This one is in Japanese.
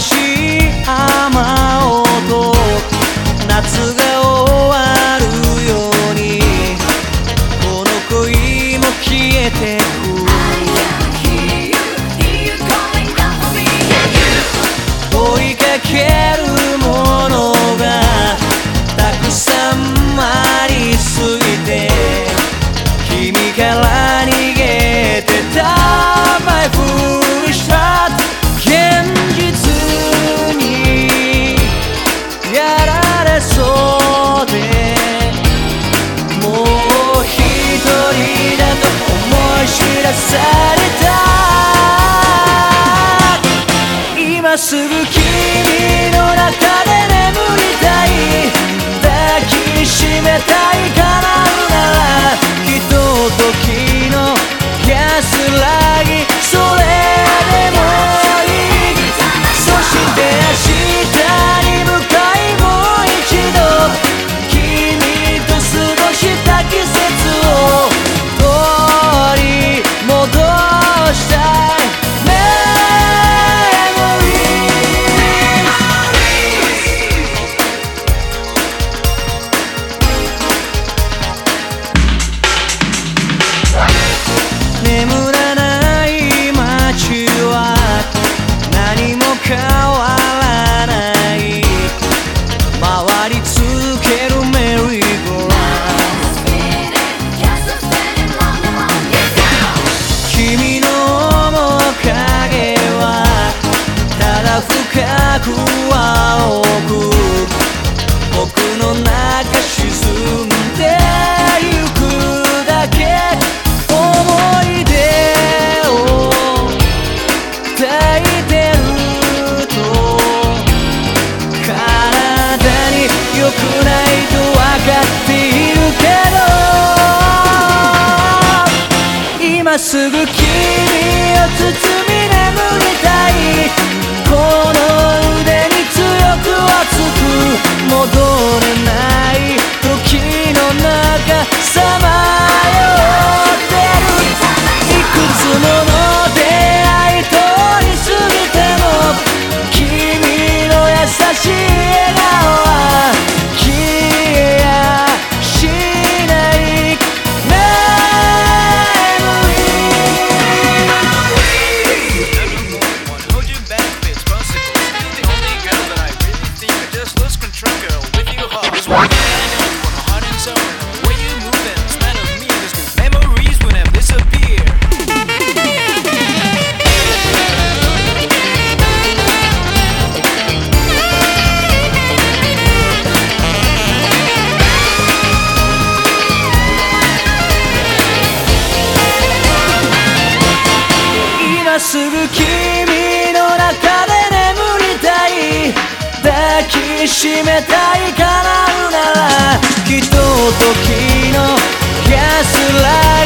しい雨音夏がする今すぐ君を包み眠りたい。このみしめたい叶うならきっと時の安らぎ